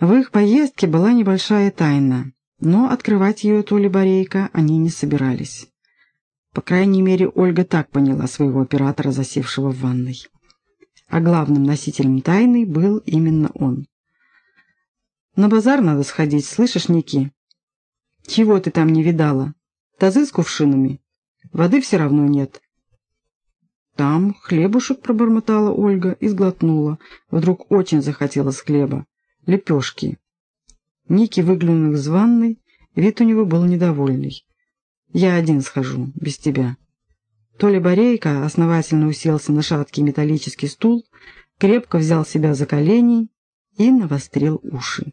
В их поездке была небольшая тайна, но открывать ее то ли Борейка они не собирались. По крайней мере, Ольга так поняла своего оператора, засевшего в ванной. А главным носителем тайны был именно он. «На базар надо сходить, слышишь, Ники?» «Чего ты там не видала? Тазы с кувшинами? Воды все равно нет». «Там хлебушек», — пробормотала Ольга и сглотнула. Вдруг очень захотелось хлеба лепешки. Ники выглянул из ванной, вид у него был недовольный. «Я один схожу, без тебя». Толя Борейко основательно уселся на шаткий металлический стул, крепко взял себя за колени и навострил уши.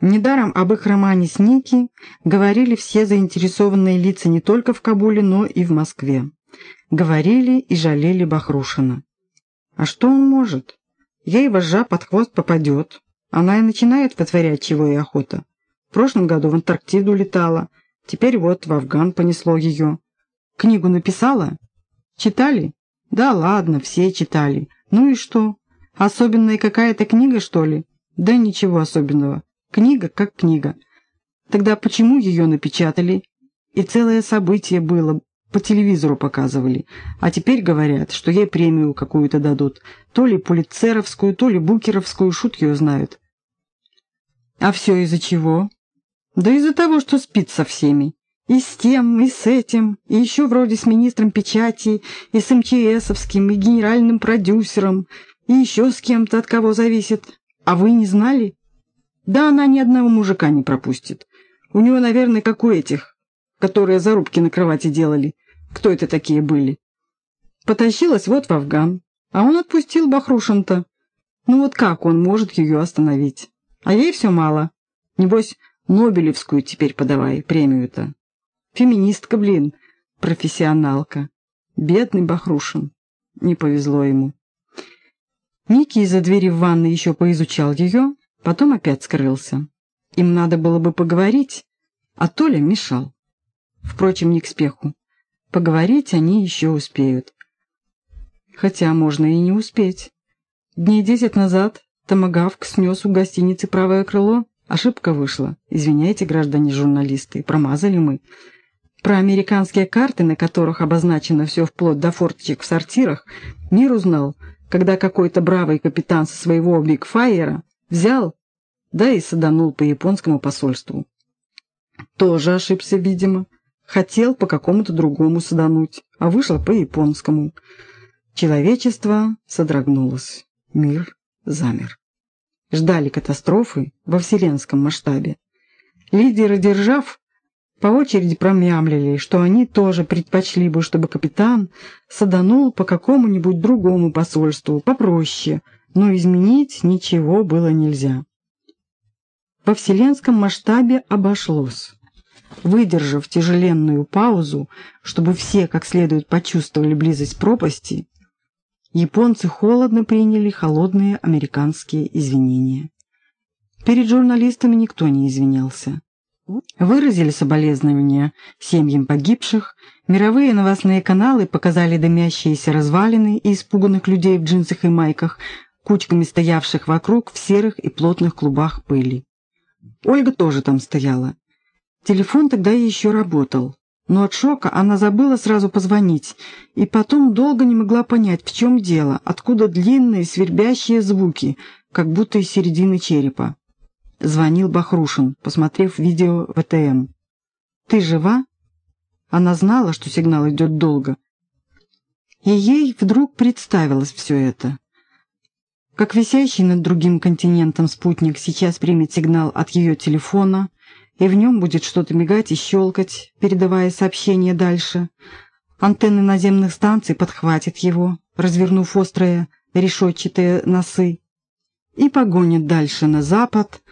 Недаром об их романе с Ники говорили все заинтересованные лица не только в Кабуле, но и в Москве. Говорили и жалели Бахрушина. А что он может? Ей вожжа под хвост попадет, она и начинает вытворять, чего и охота. В прошлом году в Антарктиду летала, теперь вот в Афган понесло ее. Книгу написала? Читали? Да ладно, все читали. Ну и что? Особенная какая-то книга, что ли? Да ничего особенного. Книга как книга. Тогда почему ее напечатали? И целое событие было, по телевизору показывали. А теперь говорят, что ей премию какую-то дадут. То ли Пулитцеровскую, то ли Букеровскую, шут ее знают. А все из-за чего? Да из-за того, что спит со всеми. И с тем, и с этим, и еще вроде с министром печати, и с МЧСовским, и генеральным продюсером, и еще с кем-то, от кого зависит. А вы не знали? Да она ни одного мужика не пропустит. У него, наверное, как у этих, которые зарубки на кровати делали. Кто это такие были? Потащилась вот в Афган, а он отпустил Бахрушин-то. Ну вот как он может ее остановить? А ей все мало. Небось, Нобелевскую теперь подавай, премию-то. Феминистка, блин, профессионалка. Бедный Бахрушин. Не повезло ему. Ники из-за двери в ванной еще поизучал ее, потом опять скрылся. Им надо было бы поговорить, а Толя мешал. Впрочем, не к спеху. Поговорить они еще успеют. Хотя можно и не успеть. Дней десять назад Томагавк снес у гостиницы правое крыло. Ошибка вышла. Извиняйте, граждане журналисты, промазали мы. Про американские карты, на которых обозначено все вплоть до форточек в сортирах, мир узнал, когда какой-то бравый капитан со своего Бигфайера взял, да и саданул по японскому посольству. Тоже ошибся, видимо. Хотел по какому-то другому садануть, а вышло по японскому. Человечество содрогнулось. Мир замер. Ждали катастрофы во вселенском масштабе. Лидеры держав по очереди промямлили, что они тоже предпочли бы, чтобы капитан саданул по какому-нибудь другому посольству, попроще, но изменить ничего было нельзя. Во вселенском масштабе обошлось. Выдержав тяжеленную паузу, чтобы все как следует почувствовали близость пропасти, японцы холодно приняли холодные американские извинения. Перед журналистами никто не извинялся. Выразили соболезнования семьям погибших, мировые новостные каналы показали дымящиеся развалины и испуганных людей в джинсах и майках, кучками стоявших вокруг в серых и плотных клубах пыли. Ольга тоже там стояла. Телефон тогда еще работал но от шока она забыла сразу позвонить, и потом долго не могла понять, в чем дело, откуда длинные свербящие звуки, как будто из середины черепа. Звонил Бахрушин, посмотрев видео ВТМ. «Ты жива?» Она знала, что сигнал идет долго. И ей вдруг представилось все это. Как висящий над другим континентом спутник сейчас примет сигнал от ее телефона — и в нем будет что-то мигать и щелкать, передавая сообщение дальше. Антенны наземных станций подхватят его, развернув острые решетчатые носы, и погонят дальше на запад,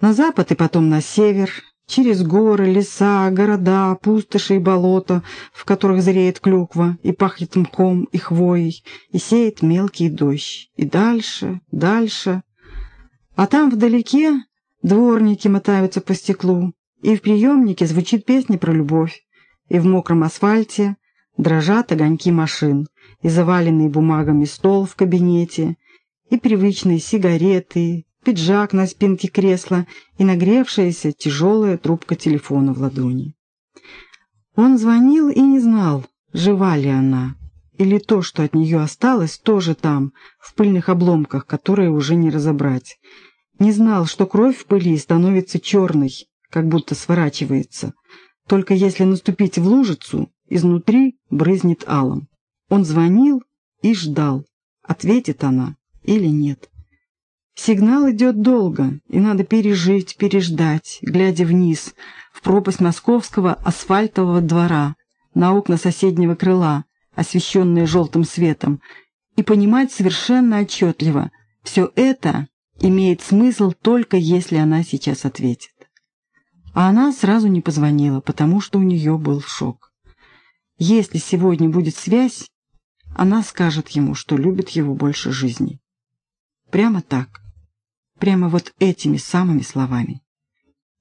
на запад и потом на север, через горы, леса, города, пустоши и болота, в которых зреет клюква и пахнет мхом и хвоей, и сеет мелкий дождь. И дальше, дальше. А там вдалеке Дворники мотаются по стеклу, и в приемнике звучит песня про любовь, и в мокром асфальте дрожат огоньки машин, и заваленный бумагами стол в кабинете, и привычные сигареты, пиджак на спинке кресла и нагревшаяся тяжелая трубка телефона в ладони. Он звонил и не знал, жива ли она, или то, что от нее осталось, тоже там, в пыльных обломках, которые уже не разобрать. Не знал, что кровь в пыли становится черной, как будто сворачивается. Только если наступить в лужицу, изнутри брызнет алом. Он звонил и ждал, ответит она или нет. Сигнал идет долго, и надо пережить, переждать, глядя вниз, в пропасть московского асфальтового двора, на окна соседнего крыла, освещенные желтым светом, и понимать совершенно отчетливо, все это имеет смысл только если она сейчас ответит. А она сразу не позвонила, потому что у нее был шок. Если сегодня будет связь, она скажет ему, что любит его больше жизни. Прямо так. Прямо вот этими самыми словами.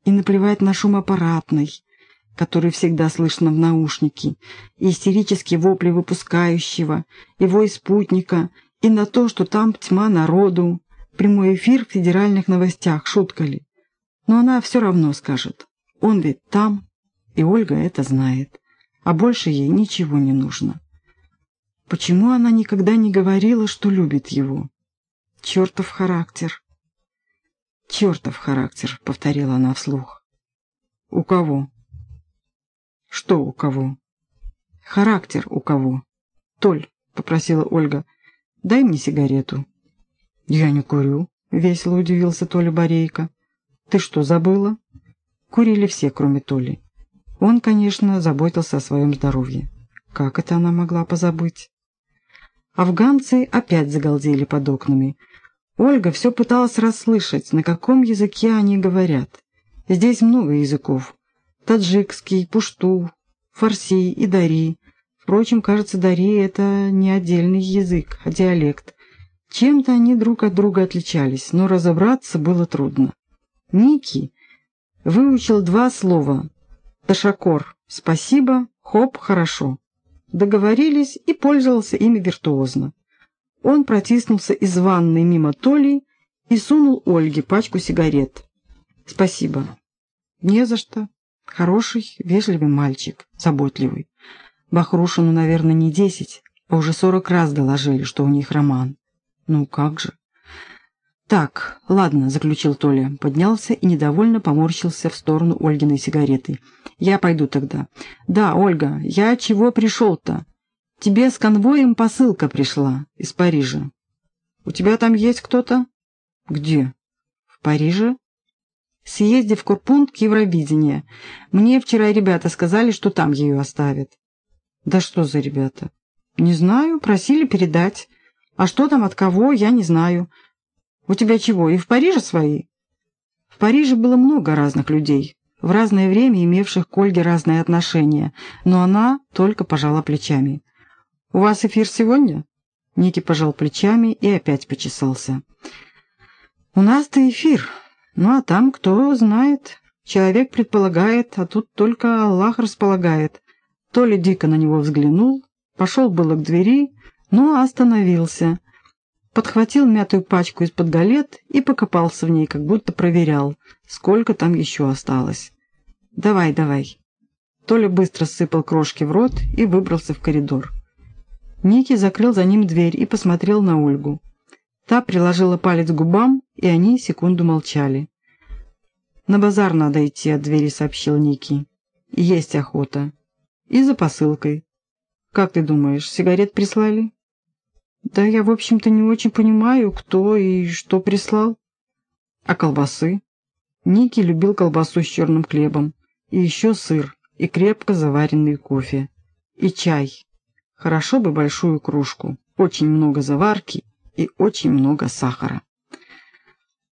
И наплевать на шум аппаратный, который всегда слышно в наушнике, и истерические вопли выпускающего, и вой спутника, и на то, что там тьма народу, прямой эфир в федеральных новостях, шутка ли. Но она все равно скажет. Он ведь там, и Ольга это знает, а больше ей ничего не нужно. Почему она никогда не говорила, что любит его? Чертов характер. «Чертов характер», — повторила она вслух. «У кого?» «Что у кого?» «Характер у кого?» «Толь», — попросила Ольга, — «дай мне сигарету». «Я не курю», — весело удивился Толя Борейко. «Ты что, забыла?» Курили все, кроме Толи. Он, конечно, заботился о своем здоровье. Как это она могла позабыть? Афганцы опять загалдели под окнами — Ольга все пыталась расслышать, на каком языке они говорят. Здесь много языков. Таджикский, пушту, фарси и дари. Впрочем, кажется, дари — это не отдельный язык, а диалект. Чем-то они друг от друга отличались, но разобраться было трудно. Ники выучил два слова. Ташакор — спасибо, хоп — хорошо. Договорились и пользовался ими виртуозно. Он протиснулся из ванной мимо Толи и сунул Ольге пачку сигарет. «Спасибо». «Не за что. Хороший, вежливый мальчик, заботливый. Бахрушину, наверное, не десять, а уже сорок раз доложили, что у них роман. Ну как же?» «Так, ладно», — заключил Толя, поднялся и недовольно поморщился в сторону Ольгиной сигареты. «Я пойду тогда». «Да, Ольга, я чего пришел-то? Тебе с конвоем посылка пришла из Парижа. У тебя там есть кто-то? Где? В Париже? Съезди в Курпунт к Евровидению. Мне вчера ребята сказали, что там ее оставят. Да что за ребята? Не знаю, просили передать. А что там от кого, я не знаю. У тебя чего, и в Париже свои? В Париже было много разных людей, в разное время имевших к Ольге разные отношения, но она только пожала плечами. «У вас эфир сегодня?» Ники пожал плечами и опять почесался. «У нас-то эфир. Ну а там кто знает. Человек предполагает, а тут только Аллах располагает». Толя дико на него взглянул, пошел было к двери, но остановился. Подхватил мятую пачку из-под галет и покопался в ней, как будто проверял, сколько там еще осталось. «Давай, давай». Толя быстро сыпал крошки в рот и выбрался в коридор. Ники закрыл за ним дверь и посмотрел на Ольгу. Та приложила палец к губам, и они секунду молчали. «На базар надо идти от двери», — сообщил Ники. «Есть охота. И за посылкой. Как ты думаешь, сигарет прислали?» «Да я, в общем-то, не очень понимаю, кто и что прислал». «А колбасы?» Ники любил колбасу с черным хлебом, и еще сыр, и крепко заваренный кофе, и чай. Хорошо бы большую кружку, очень много заварки и очень много сахара.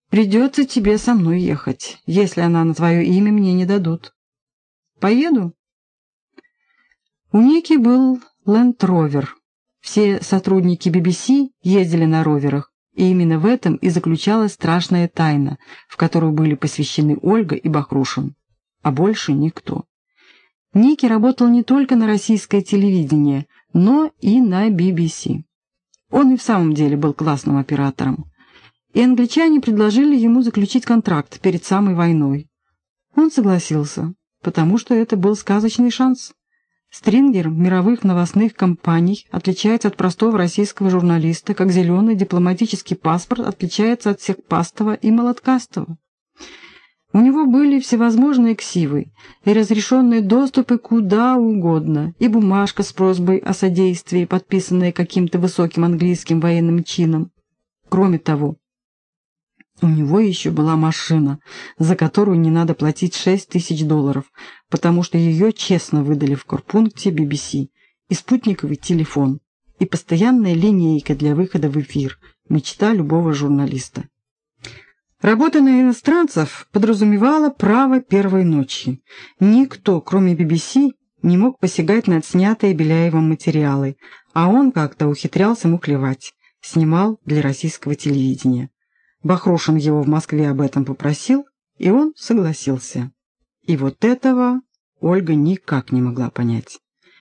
Придется тебе со мной ехать, если она на твое имя мне не дадут. Поеду? У Ники был ленд-ровер. Все сотрудники BBC ездили на роверах, и именно в этом и заключалась страшная тайна, в которую были посвящены Ольга и Бахрушин, а больше никто. Ники работал не только на российское телевидение, но и на BBC. Он и в самом деле был классным оператором. и англичане предложили ему заключить контракт перед самой войной. Он согласился, потому что это был сказочный шанс. Стрингер мировых новостных компаний отличается от простого российского журналиста, как зеленый дипломатический паспорт отличается от серпастого и молоткастого. У него были всевозможные ксивы и разрешенные доступы куда угодно, и бумажка с просьбой о содействии, подписанная каким-то высоким английским военным чином. Кроме того, у него еще была машина, за которую не надо платить 6 тысяч долларов, потому что ее честно выдали в корпункте BBC, и спутниковый телефон, и постоянная линейка для выхода в эфир, мечта любого журналиста. Работа на иностранцев подразумевала право первой ночи. Никто, кроме BBC, не мог посягать на отснятые Беляевым материалы, а он как-то ухитрялся мухлевать, снимал для российского телевидения. Бахрушин его в Москве об этом попросил, и он согласился. И вот этого Ольга никак не могла понять.